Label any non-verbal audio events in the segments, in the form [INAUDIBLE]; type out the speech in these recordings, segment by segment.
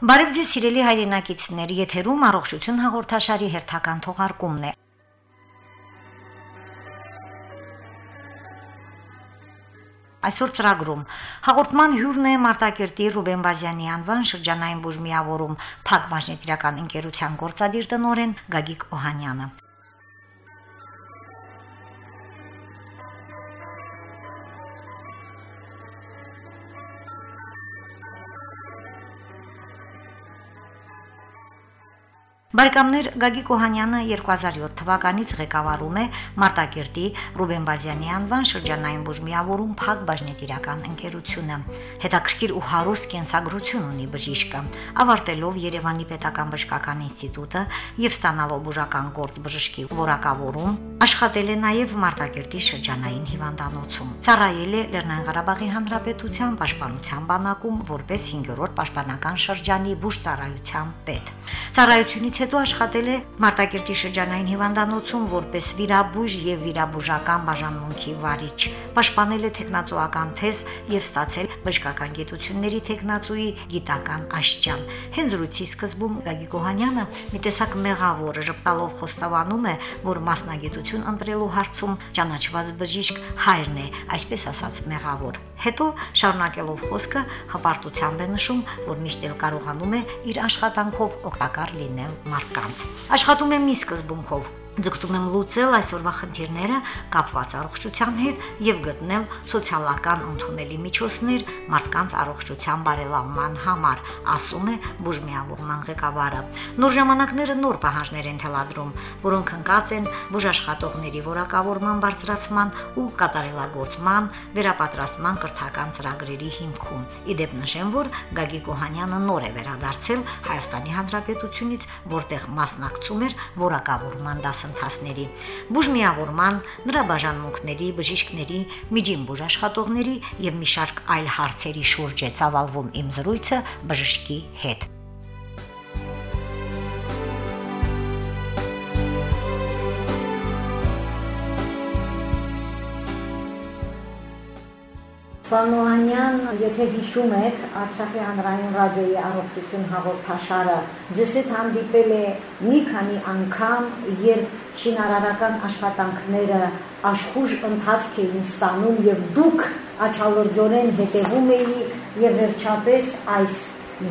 Բարև ձեզ սիրելի հայրենակիցներ, եթերում առողջություն հաղորդաշարի հերթական թողարկումն է։ Այսօր ծրագրում. հաղորդման հյուրն է Մարտակերտի Ռուբեն Բազյանի անվան շրջանային բուժմիավորում Փակ Մաշնետիրական ընկերության գործադիր տնօրեն Գագիկ Օհանյանը։ Բարեկամներ Գագիկ Օհանյանը 2007 թվականից ղեկավարում է Մարտակերտի Ռուբեն Բազյանի անվան շրջանային բուժմիավորում Փակ բաժնետիրական ընկերությունը։ Հետաքրքիր ու հարուստ կենսագրություն ունի բժիշկը, ավարտելով Երևանի Պետական բժշկական ինստիտուտը եւ ստանալով բուժական գործ բժշկի որակավորում, աշխատել է նաեւ Մարտակերտի շրջանային հիվանդանոցում։ Ծառայել է Լեռնային Ղարաբաղի Հանրապետության պաշտպանության բանակում որպես 5-րդ պաշտպանական շրջանի բուժծառայության պետ։ Ծառայությունից հետո աշխատել է Մարտակերտի շրջանային հիվանդանոցում որպես վիրաբույժ եւ վիրաբուժական բաժանմունքի վարիչ։ Պաշտպանել է տեխնացուական թեզ եւ ստացել բժշկական գիտությունների տեխնացուի գիտական աշճան։ Հենց զրույցի սկզբում Գագիկ Օհանյանը մի տեսակ մեղավոր ժպտալով խոստովանում է, որ մասնագիտություն ընտրելու հարցում ճանաչված բժիշկ հայրն է, այսպես ասած մեղավոր։ Հետո շարունակելով խոսքը հպարտությամբ է նշում, որ միշտ էլ կարողանում է իր աշխատանքով օգտակար լինել մարդկանց։ Աշխատում եմ մի սկզբունքով ձգտում եմ լուծել այսօրվա խնդիրները կապված առողջության հետ եւ գտնել սոցիալական ընդունելի միջոցներ մարդկանց առողջության բարելավման համար, ասում է բուժմիավորման ղեկավարը։ Նոր ժամանակները նոր պահանջներ են թելադրում, որոնք ընկած են բուժաշխատողների որակավորման բարձրացման ու կատարելագործման, վերապատրաստման կրթական ծրագրերի հիմքում։ Իդեպ նշեմ, որ Գագիկ Օհանյանը նոր է վերադարձել Հայաստանի Հանրապետությունից, որտեղ մասնակցում էր որակավորման դաս դասընթացների, բուժմիավորման, նրա բաժանմունքների, բժիշկների, միջին բուժաշխատողների եւ մի շարք այլ հարցերի շուրջ է ծավալվում իմ զրույցը բժշկի հետ։ Պանոհանյան, եթե հիշում եք, Արցախի հանրային ռադիոյի առողջություն հաղորդաշարը ձեզ հետ հանդիպել է մի քանի անգամ, երբ շինարարական աշխատանքները աշխուժ ընթացք էին ստանում եւ դուք աչալրջորեն հետևում էիք եւ վերջապես այս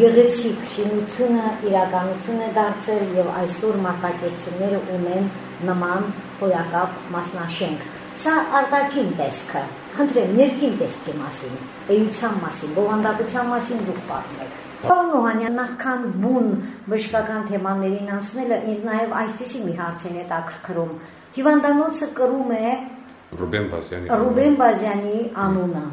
գեղեցիկ շինությունը իրականություն է դարձել եւ այսօր մարտակերտցիները ունեն նման հոյակապ մասնաշենք։ Սա արտաքին տեսքը Խնդրեմ, ներքին տեսքի մասին, էության մասին, բովանդակության մասին դուք պատմեք։ Պարոն Օհանյան, նախքան բուն բժշկական թեմաներին անցնելը ինձ նաև այսպեսի մի հարց է հետաքրքրում։ Հիվանդանոցը կրում է Ռուբեն Բազյանի Ռուբեն Բազյանի անունը։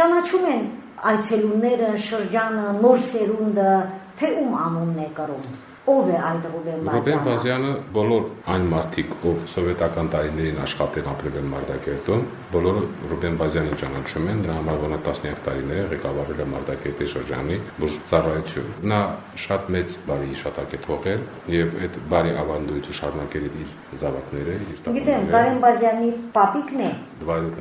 Ճանաչում են այցելուները, շրջանը, նոր սերունդը, թե ում անունն է կրում ով է այդ Ռուբեն Բազյանը։ Ռուբեն Բազյանը բոլոր այն մարդիկ, ով սովետական տարիներին աշխատել ապրել են Մարտակերտում, բոլորը Ռուբեն Բազյանին ճանաչում են, դրա համար որ նա տասնյակ տարիներ է ղեկավարել է Մարտակերտի շրջանի բուժծառայություն։ Նա շատ մեծ բարի իշատակ է թողել եւ այդ բարի ավանդույթը շարունակել է իր զավակները, իր տղաները։ Գիտեմ, Կարեն Բազյանի պապիկն է։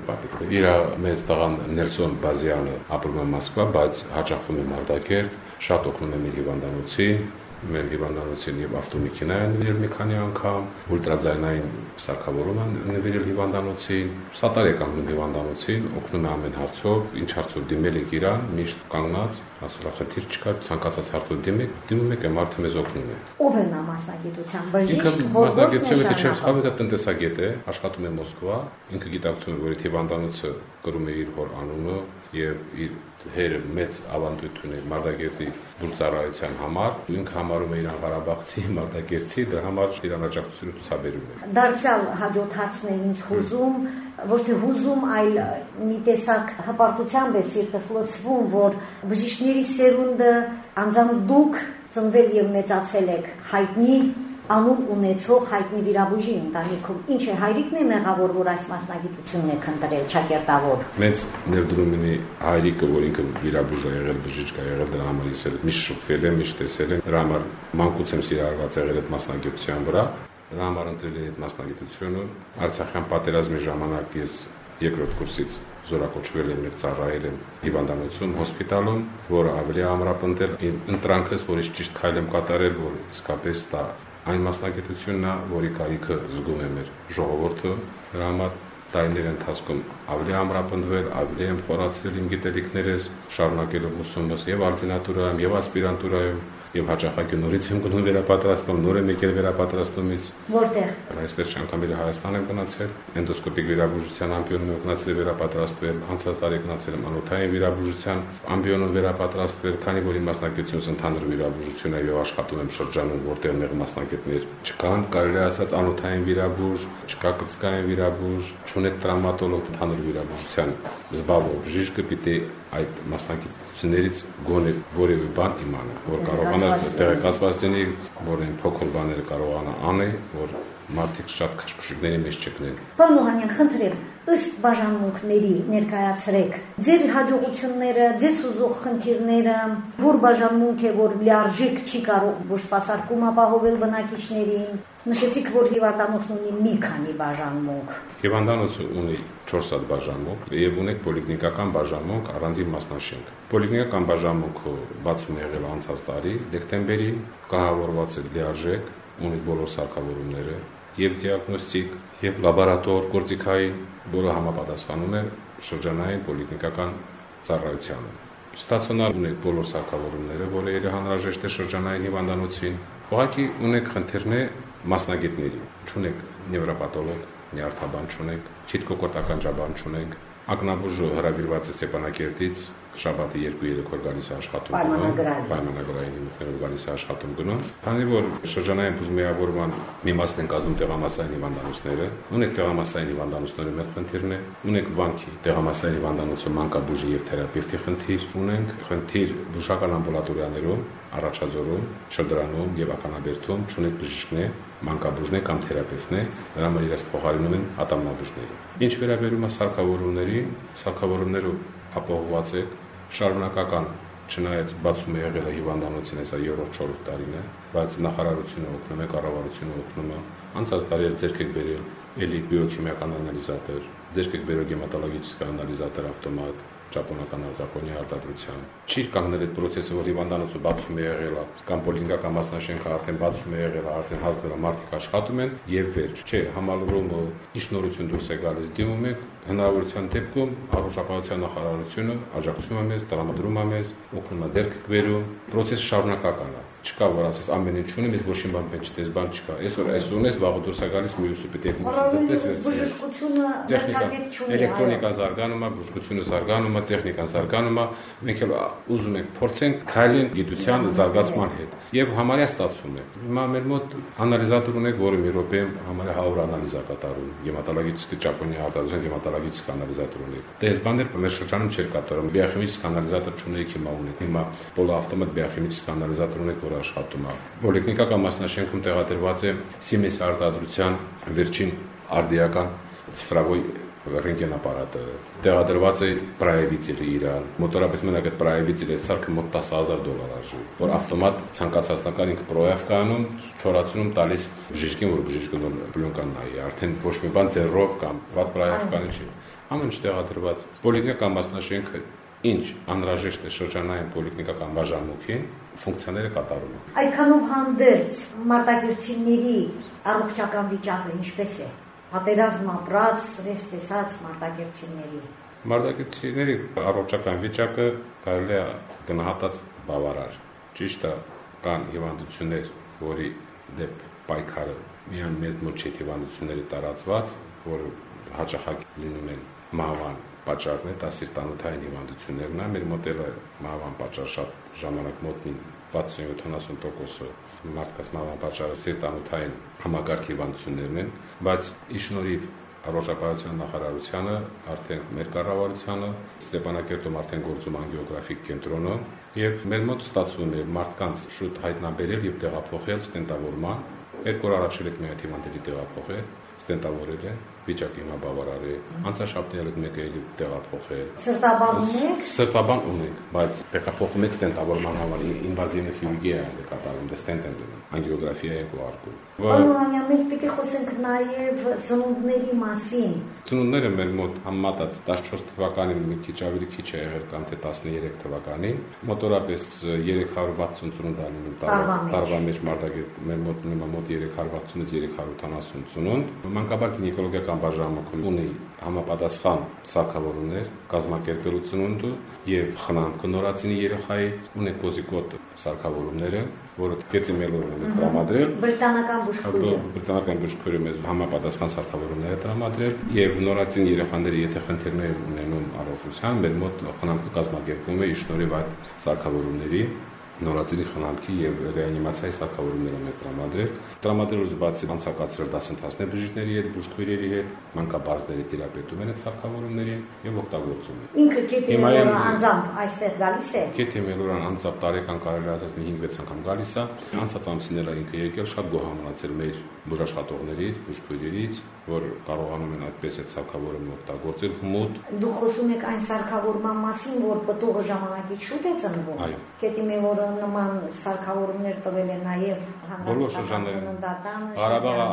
պապիկն է։ Իր մեծ տղան Նելսոն Բազյանը ապրում է Մոսկվա, բայց հաճախում է Մարտակերտ, շատ օգնում է մեր հիվանդանոցին, մեր հիվանդանոցին եւ ավտոմեքենա են նվիրել մի քանի անգամ, ուլտրաձայնային սարքավորում են նվիրել հիվանդանոցին, սատար է կանգնում հիվանդանոցին, օգնում է ամեն հարցով, ինչ հարցով դիմել եք իրան, միշտ կանգնած, ասել խնդիր չկա, ցանկացած հարցով դիմեք, դիմում եք, մարդը մեզ օգնում է։ Ով է նա մասնագիտության բժիշկ, մասնագիտությունը եթե չեմ սխալվում, դա տնտեսագետ է, աշխատում է Մոսկվա, ինքը գիտակցում է, որ այդ հիվանդանոցը կրում է իր հոր անունը եւ իր հերը մեծ ավանդույթ ունի Մարտակերտի բուրծարայության համար, ինքը համարում է իրան Ղարաբաղցի, [LAUGHS] Մարտակերտցի, դրա համար իրան աջակցությունը ցուցաբերում է։ Դարձյալ հաջորդ հարցն է ինձ հուզում, ոչ թե հուզում, այլ մի տեսակ հպարտությամբ է սիրտս լցվում, որ բժիշկների սերունդը անձամբ դուք ծնվել եւ մեծացել եք հայտնի անուն ունեցող հայտնի վիրաբույժի ընտանիքում ինչ է հայրիկն է մեղավոր որ այս մասնագիտությունն է քննրել ճակերտավոր մեծ ներդրում ունի հայրիկը որ ինքը վիրաբույժ է եղել բժիշկ է եղել դրա համար ես էլ միշտ շփվել եմ միշտ տեսել եմ դրա համար մանկուց եմ սիրահարված եղել այդ մասնագիտության վրա դրա համար ընտրել եմ այդ մասնագիտությունը արցախյան պատերազմի ժամանակ ես երկրորդ կուրսից զորակոչվել եմ եւ ծառայել եմ հիվանդանոցում, հոսպիտալում, որը ավելի ամրապնդել իմ ընտրանքս, որից ճիշտ քայլ եմ կատարել, որ իսկապես դա այն մասնագիտությունն է, որի կարիքը զգում է մեր ժողովուրդը, դրա համար տարիների ընթացքում ավելի ամրապնդվել, ավելի եմ խորացրել իմ գիտելիքներս, շարունակելով ուսումս եւ արձինատուրայում եւ ասպիրանտուրայում եւ հաճախակի նորից եմ գնում վերապատրաստում, նոր եմ եկել վերապատրաստումից։ Որտեղ։ Այսպես անգամ իր Հայաստան եմ գնացել, էնդոսկոպիկ վիրաբուժության ամբիոնում եմ գնացել վերապատրաստվել, անցած տարի գնացել եմ անոթային վիրաբուժության ամբիոնում վերապատրաստվել, քանի որ իմ մասնակցությունս ընդհանուր վիրաբուժություն է եւ աշխատում եմ շրջանում, որտեղ նեղ մասնակիցներ չկան, կարելի ասած անոթային վիրաբույժ, չկա կրծքային վիրաբույժ, չունեք տրավմատոլոգ ընդհանուր վիրաբուժության զբաղվող բժիշկը պիտի այդ մասնակցություններից գոնե որևէ բան իմանա, որ կարողանա տեղեկացված լինի, որ այն փոքր բաները կարողանա անել, որ մարդիկ շատ քաշքշիկների մեջ չգնեն։ Պարոն Մոհանյան, խնդրեմ, ըստ բաժանմունքների ներկայացրեք ձեր հաջողությունները, ձեզ ուզող խնդիրները, որ բաժանմունք է, որ լիարժեք չի կարող ոչ սպասարկում ապահովել բնակիչներին։ Նշեցիք, որ հիվանդանոցն ունի մի քանի բաժանմունք։ Հիվանդանոցը ունի 4 հատ բաժանմունք եւ ունենք պոլիկլինիկական բաժանմունք առանձին մասնաշենք։ Պոլիկլինիկական բաժանմունքը բացում է եղել անցած տարի դեկտեմբերին, կահավորված է լիարժեք, ունի բոլոր սարքավորումները, եւ դիագնոստիկ, եւ լաբորատոր գործիքային, որը համապատասխանում է շրջանային պոլիկլինիկական ծառայությանը։ Ստացիոնար ունեք բոլոր սարքավորումները, որը հանրաժեշտ է շրջանային հիվանդանոցին։ Ուղղակի ունեք խնդիրներ մասնագետների։ Չունեք նևրոպաթոլոգ, նյարդաբան չունեք, քիթկոկորտական ճաբան չունեք, ակնաբուժը հրավիրված է Ստեփանակերտից շաբաթը 2-3 օր գալիս է աշխատում գնում, պայմանագրային հիմունքներով գալիս է աշխատում գնում։ Քանի որ շրջանային բուժմիավորման մի մասն են կազմում տեղամասային հիվանդանոցները, ունենք տեղամասային հիվանդանոցների մեր խնդիրն է, ունենք վանքի տեղամասային հիվանդանոցում մանկաբուժի եւ թերապևտի խնդիր, ունենք խնդիր բուժական ամբուլատորիաներում, առաջաձորում, շրջանում եւ ականաբերդում չունենք բժիշկներ, մանկաբուժներ կամ թերապևտներ, նրա համար իրենց փոխարինում են ատամնաբուժները։ Ինչ վերաբերում է սարքավորումների, սարքավորումները ապահովված է շարունակական չնայած բացում է եղել հիվանդանոցին հեսա 3-4 տարին է, բայց նախարարությունը օգնում է, կառավարությունը օգնում է։ Անցած տարի էլ ձերք եք բերել էլի բիոքիմիական անալիզատոր, ձերք եք բերել գեմատոլոգիչական անալիզատոր ավտոմատ, ճապոնական արձակոնի արտադրությամբ։ Չի կանգնել այդ process-ը, որ հիվանդանոցը բացում է եղել, կամ պոլինգական մասնաշենքը արդեն բացում է եղել, արդեն հազդել մարդիկ աշխատում են եւ վերջ։ Չէ, համալրումը ինչ նորություն դուրս է գալիս, դիմում եք հնարավորության դեպքում առողջապահության նախարարությունը աջակցում է մեզ, տրամադրում է մեզ, օգնում է ձեռք բերում, process շարունակական է չկա որ ասես ամեն ինչ ունեմ, ես ոչինչ բան պետք չտես, բան չկա։ Այսօր այս ունես, վաղը դուրս է գալիս մյուսը պետք է մյուսը ձգտես վերցնես։ Տեխնիկա, էլեկտրոնիկա զարգանում է, բժշկությունը զարգանում է, տեխնիկան զարգանում է, մենք էլ ուզում ենք փորձենք քայլեն գիտության զարգացման հետ եւ համարյա ստացվում է։ Հիմա մեր մոտ անալիզատոր ունենք, որը մի րոպեում համարյա 100 անալիզ է կատարում։ Գեմատոլոգիչի Ճապոնիա արտադրության գեմատոլոգիչի անալիզատոր ունենք։ Դե այս բաներ մեր շրջանում չէր կատարում։ Բիոխիմիչի անալիզատոր չունենք հիմա ունենք։ Հիմա պոլոավտոմատ բիոխիմիչի անալիզատոր ունենք, որը աշխատում է։ Պոլիտեխնիկական մասնաշենքում տեղադրված է Siemens արտադրության վերջին արդիական ցֆրավոյ ռենտգեն ապարատը տեղադրված է պրայվիցերը իրան մոտորապես մենակ այդ պրայվիցերը սարքը մոտ 10000 դոլար արժի որ ավտոմատ ցանկացածնական ինքը պրոյավ կանում չորացնում տալիս բժիշկին որ բժիշկը նոր պլյոնկան նայի արդեն ոչ մի բան ձեռով կամ վատ պրայավ կանի չի ամեն ինչ տեղադրված պոլիտեխնիկական մասնաշենքը ինչ անհրաժեշտ է շրջանային պոլիտեխնիկական բաժանմունքին ֆունկցիաները կատարում է այդքանով հանդերձ մարտակերտիների առողջական վիճակը ինչպես է պատերազմ ապրած, ստրես տեսած մարտակերտիների։ Մարտակերտիների առողջական վիճակը կարելի է գնահատած բավարար։ Ճիշտ է, կան հիվանդություններ, որի դեպ պայքարը միայն մեծ մոտ չէ հիվանդությունների տարածված, որը հաճախակ լինում են մահվան պատճառներ, դա սիրտանոթային հիվանդություններն է, մեր մոդելը մահվան պատճառ շատ ժամանակ մոտ 60-70%-ը մարդկանց մահվան պատճառը սիրտանոթային համակարգի հիվանդություններն են, բայց իշնորիվ առողջապահության նախարարությանը, արդեն մեր կառավարությանը, Ստեփանակերտում արդեն գործում անգիոգրաֆիկ կենտրոնը եւ մեր մոտ ստացվում է մարդկանց շուտ հայտնաբերել եւ տեղափոխել ստենտավորման։ Երկու օր առաջ ելեք մի հատ հիվանդերի տեղափոխել, ստենտավորել է բավարար է։ Անցաշաբթի էլ մեկը էլի տեղափոխել։ Սրտաբան ունեք։ Սրտաբան ունենք, բայց տեղափոխում եք ստենտավորման համար ինվազիվ քիրուրգիա է կատարում, դե ստենտ են դնում, անգիոգրաֆիա է կողարկում։ Պարոն մենք պիտի խոսենք նաև ծնունդների մասին։ Ծնունդները մեր մոտ համեմատած 14 թվականին մի քիչ ավելի քիչ է եղել կամ թե 13 թվականին, մոտորապես 360 ծնունդ ալինում տարվա մեջ մարտագետ մեր մոտ ունի մոտ 360-ից 370 ծնունդ։ Մանկաբարձ գինեկոլոգիական բաժանմունքում ունի համապատասխան սարքավորումներ կազմակերպելու ծնունդը եւ խնամքը նորացինի երեխայի ունի կոզիկոտ սարքավորումները որը գեցիմելորն է տրամադրել բրիտանական բուժքույրը բրիտանական բուժքույրը մեզ համապատասխան սարքավորումներ է տրամադրել եւ նորացին երեխաների եթե խնդիրներ ունենում առողջության մեր մոտ խնամքը կազմակերպվում է իշնորհիվ այդ սարքավորումների նորածինի խնամքի եւ ռեանիմացիայի սակավորումները մեզ տրամադրել։ Տրամադրելուց բացի անցակացրել դասընթացներ բժիշկների հետ, բուժքույրերի հետ, մանկաբարձների այդ սակավորումներին եւ օգտագործում են։ Ինքը Կետիմելորը անձամբ այստեղ գալիս է։ Կետիմելորան անձամբ տարեկան կարելի ասած 5-6 անգամ գալիս է։ Անցած ամիսները ինքը եկել շատ գոհամնացել մեր բուժաշխատողներից, բուժքույրերից, որ կարողանում են այդպես այդ սակավորումը օգտագործել հմուտ։ Դու խոսում եք այն սարքավորման մասին, որ պտուղը ժամանակից շուտ է ծնվում։ Կետիմելորը նման սարքավորումներ տվել է նաև բոլոր շրջաններին Ղարաբաղը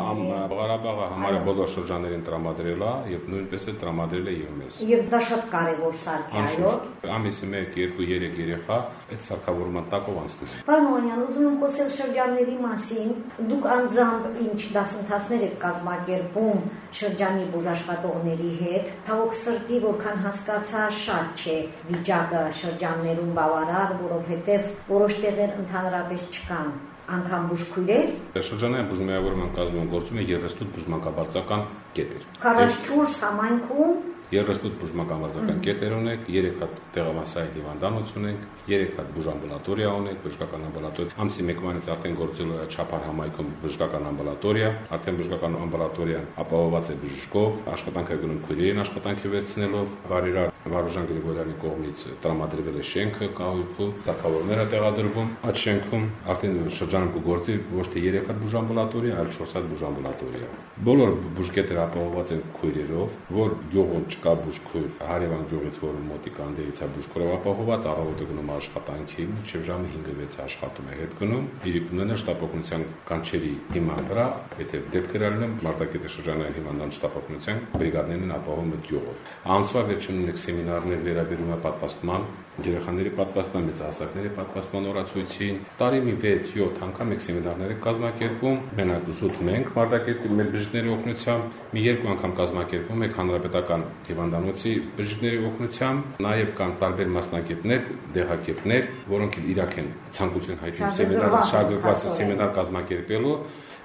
Ղարաբաղը համարը բոլոր շրջաններին տրամադրել է եւ նույնպես է տրամադրել է եւ մեզ։ Եվ դա շատ կարեւոր սարք է, այո։ Ամիսը 1, 2, 3 երեխա այդ սարքավորման տակով անցնում։ Պարոն Օյանյան, ուզում եմ խոսել շրջանների մասին։ Դուք անձամբ ինչ դասընթացներ եք կազմակերպում շրջանի բուժաշխատողների հետ։ Ցավոք սրտի, որքան հասկացա, շատ չէ վիճակը շրջաններում բավարար, որովհետև որոշ տեղեր ընդհանրապես չկան անգամ բուժքույրեր։ Շրջանային բուժմիավորման կազմում գործում է 38 բուժմանկաբարձական կետեր։ 44 համայնքում 38 բուժմական վարձական կետեր ունենք, 3 հատ տեղամասային հիվանդանոց ունենք, 3 հատ բուժամբուլատորիա ունենք, բժշկական ամբուլատորիա։ Ամսի 1-ից արդեն գործելու է Չափար համայնքում բժշկական ամբուլատորիա, արդեն բժշկական ամբուլատորիան ապահովված է բժշկով, աշխատանքը գնում քույրերին աշխատանքի վերցնելով, Վարիրա Վարուժան Գրիգորյանի կողմից տրամադրվել է շենքը կահույքու, տակավորները տեղադրվում այդ շենքում, արդեն շրջանում կգործի ոչ թե 3 հատ բուժամբուլատորիա, այլ 4 հատ բուժամբուլատորիա։ Բոլոր բուժկետերը ապահովված են քույրերով, որ գյուղում չկա բուժքույր Հարևան գյուղից, որը մոտիկ անդերից է բուժքորով ապահոված, առավոտը գնում աշխատանքի, մինչև ժամը 5-6 աշխատում է հետ գնում։ Իրիկունները շտապօգնության կանչերի հիման վրա, եթե դեպքեր ալնում Մարտակետի շրջանային հիմնական շտապօգնության բրիգադներն ապահովում այդ գյուղով։ Ամսվա վերջում ունենք սեմինարներ վերաբերում է պատվաստման երեխաների պատվաստման, մեծահասակների պատվաստման օրացույցին տարի մի 6-7 անգամ եք սեմինարներ կազմակերպում, մենակ զուտ մենք Մարտակետի մեր բժիշկների օգնությամբ, մի երկու անգամ կազմակերպում եք հանրապետական հիվանդանոցի բժիշկների օգնությամբ, նաև կան տարբեր մասնակիցներ, դեղակետներ, որոնք իրակ են ցանկություն հայտնում սեմինար շարժված սեմինար կազմակերպելու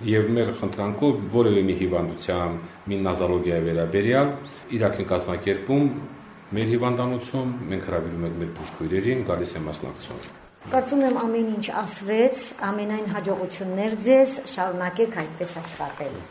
եւ մեր խնդրանքով որևէ մի հիվանդության, մի նազալոգիայի վերաբերյալ իրակ են կազմակերպում Մեր հիվանդանոցում մենք հրավիրում ենք մեր բուժքույրերին, գալիս են մասնակցում։ Կարծում եմ ամեն ինչ ասվեց, ամենայն հաջողություններ ձեզ, շարունակեք այդպես աշխատել։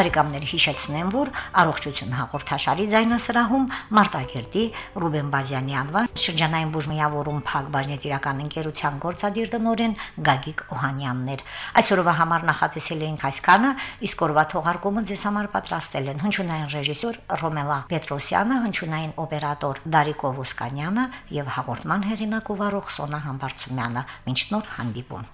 Բարեկամներ հիշեցնեմ, որ առողջություն հաղորդաշարի ձայնասրահում Մարտակերտի Ռուբեն Բազյանի անվան շրջանային բուժմիավորում Փակ բաժնետիրական ընկերության գործադիր տնօրեն Գագիկ Օհանյաններ։ Այսօրվա համար նախատեսել էինք այսքանը, իսկ օրվա թողարկումը ձեզ համար պատրաստել են հնչյունային ռեժիսոր Ռոմելա Պետրոսյանը, հնչյունային օպերատոր Դարիկո Ոսկանյանը եւ հաղորդման հեղինակ ու վարող Սոնա Համբարձումյանը։ Մինչ նոր հանդիպում։